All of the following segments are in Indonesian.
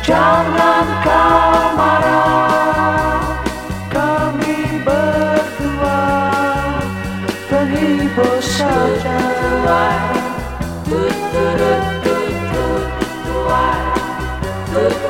Jangan kau marah. Kami berdua Terhibur saja. Mari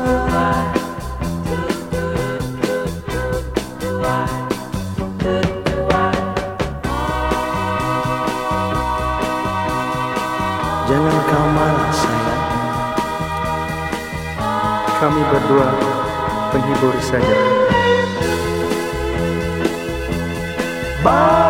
kau marah sayang Kami berdua penghibur saja. Baru